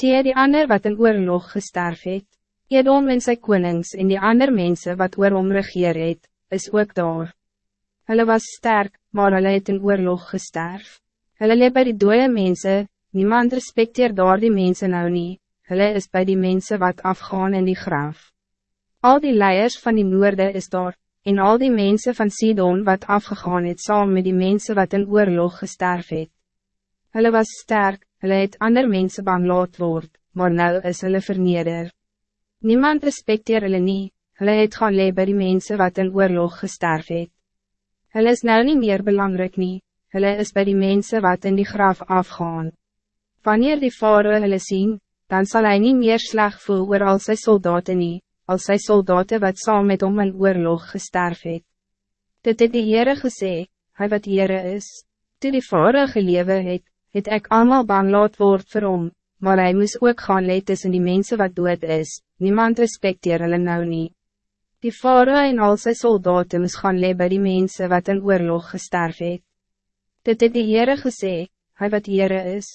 Tee die ander wat in oorlog gesterf het, Edom en sy konings en die ander mensen wat oor hom regeer het, is ook daar. Hulle was sterk, maar hulle het in oorlog gesterf. Hulle leef by die dode mensen, niemand respecteer daar die mensen nou nie, hulle is bij die mensen wat afgaan in die graf. Al die leiers van die noorde is daar, en al die mensen van Sidon wat afgegaan het saam met die mensen wat in oorlog gesterf het. Hulle was sterk, hulle het ander mensen bang laat word, maar nou is hulle verneder. Niemand respecteer hulle nie, hulle het gaan leef by die mensen wat in oorlog gesterf het. Hulle is nou niet meer belangrijk nie, hulle is bij die mensen wat in die graf afgaan. Wanneer die vader hulle sien, dan zal hij niet meer slag voel oor al sy soldaten nie, als sy soldaten wat saam met hom in oorlog gesterf het. Dit het die Heere gesê, hy wat Heere is, toe die vorige lewe het, het ek allemaal bang laat word vir hom, maar hij moest ook gaan leid tussen die mensen wat dood is, niemand respecteer hulle nou nie. Die vader en al sy soldaten moest gaan leid by die mensen wat in oorlog gesterf het. Dit het die Heere gesê, hy wat Heere is,